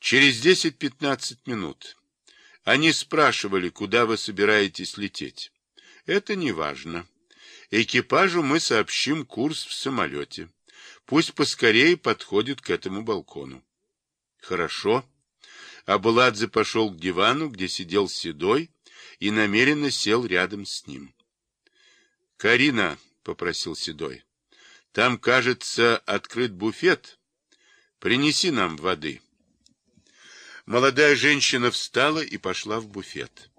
Через 10-15 минут. Они спрашивали, куда вы собираетесь лететь. Это не важно. Экипажу мы сообщим курс в самолете. Пусть поскорее подходит к этому балкону. Хорошо. Абуладзе пошел к дивану, где сидел Седой, и намеренно сел рядом с ним. — Карина, — попросил Седой, — там, кажется, открыт буфет. Принеси нам воды. Молодая женщина встала и пошла в буфет.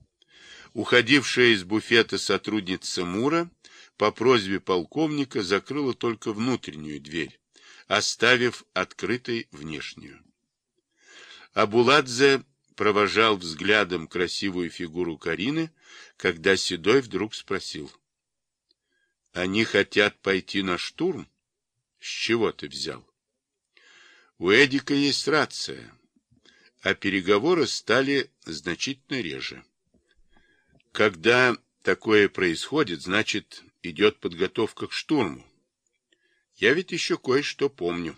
Уходившая из буфета сотрудница Мура по просьбе полковника закрыла только внутреннюю дверь, оставив открытой внешнюю. Абуладзе провожал взглядом красивую фигуру Карины, когда Седой вдруг спросил. — Они хотят пойти на штурм? С чего ты взял? — У Эдика есть рация, а переговоры стали значительно реже. Когда такое происходит, значит, идет подготовка к штурму. Я ведь еще кое-что помню.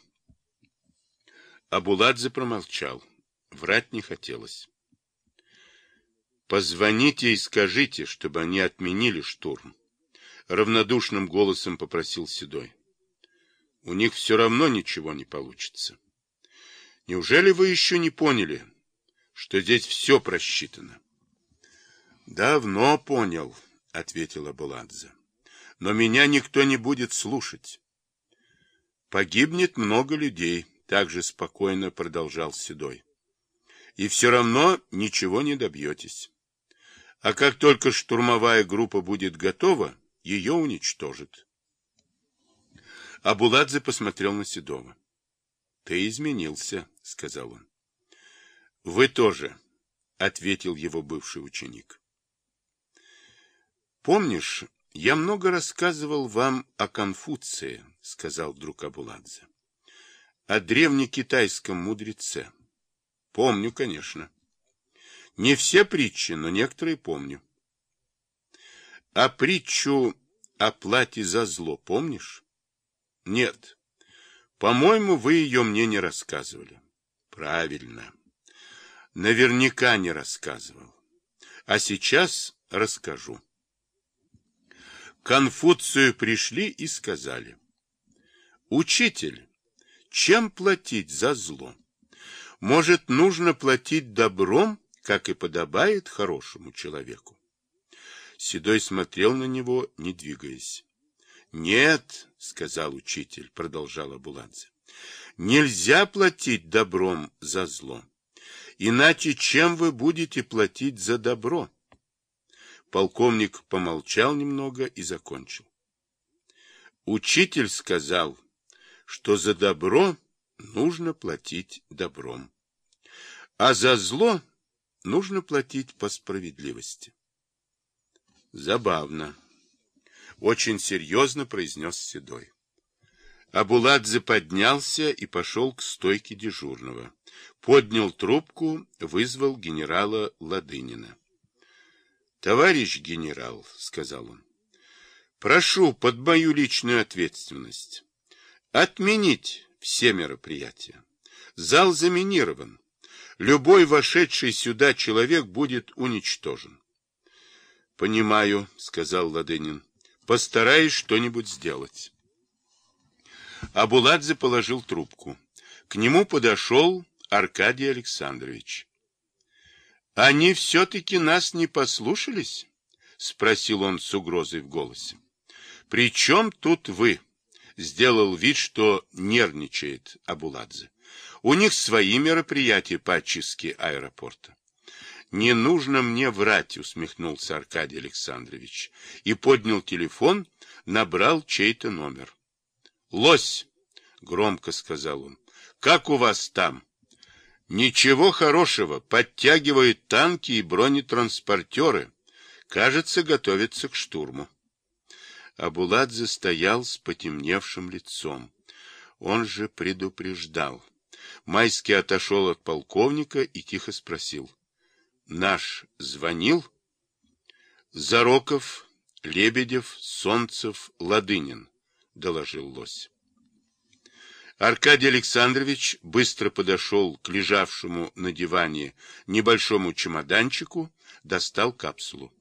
Абуладзе промолчал. Врать не хотелось. «Позвоните и скажите, чтобы они отменили штурм», — равнодушным голосом попросил Седой. «У них все равно ничего не получится. Неужели вы еще не поняли, что здесь все просчитано?» «Давно понял», — ответила Буладзе. «Но меня никто не будет слушать». «Погибнет много людей», — также спокойно продолжал Седой и все равно ничего не добьетесь. А как только штурмовая группа будет готова, ее уничтожат. Абуладзе посмотрел на Седова. — Ты изменился, — сказал он. — Вы тоже, — ответил его бывший ученик. — Помнишь, я много рассказывал вам о Конфуции, — сказал вдруг Абуладзе, — о древнекитайском мудреце. Помню, конечно. Не все притчи, но некоторые помню. А притчу о плате за зло помнишь? Нет. По-моему, вы ее мне не рассказывали. Правильно. Наверняка не рассказывал. А сейчас расскажу. Конфуцию пришли и сказали. Учитель, чем платить за зло? Может, нужно платить добром, как и подобает хорошему человеку? Седой смотрел на него, не двигаясь. — Нет, — сказал учитель, — продолжала Буладзе, — нельзя платить добром за зло. Иначе чем вы будете платить за добро? Полковник помолчал немного и закончил. Учитель сказал, что за добро нужно платить добром а за зло нужно платить по справедливости. Забавно. Очень серьезно произнес Седой. Абуладзе поднялся и пошел к стойке дежурного. Поднял трубку, вызвал генерала Ладынина. — Товарищ генерал, — сказал он, — прошу под мою личную ответственность отменить все мероприятия. Зал заминирован любой вошедший сюда человек будет уничтожен. — Понимаю, — сказал Ладынин. — Постараюсь что-нибудь сделать. Абуладзе положил трубку. К нему подошел Аркадий Александрович. — Они все-таки нас не послушались? — спросил он с угрозой в голосе. — При чем тут вы? — сделал вид, что нервничает Абуладзе. У них свои мероприятия по очистке аэропорта. «Не нужно мне врать», — усмехнулся Аркадий Александрович и поднял телефон, набрал чей-то номер. «Лось!» — громко сказал он. «Как у вас там?» «Ничего хорошего. Подтягивают танки и бронетранспортеры. Кажется, готовятся к штурму». Абуладзе стоял с потемневшим лицом. Он же предупреждал. Майский отошел от полковника и тихо спросил. — Наш звонил? — Зароков, Лебедев, Солнцев, Ладынин, — доложил лось. Аркадий Александрович быстро подошел к лежавшему на диване небольшому чемоданчику, достал капсулу.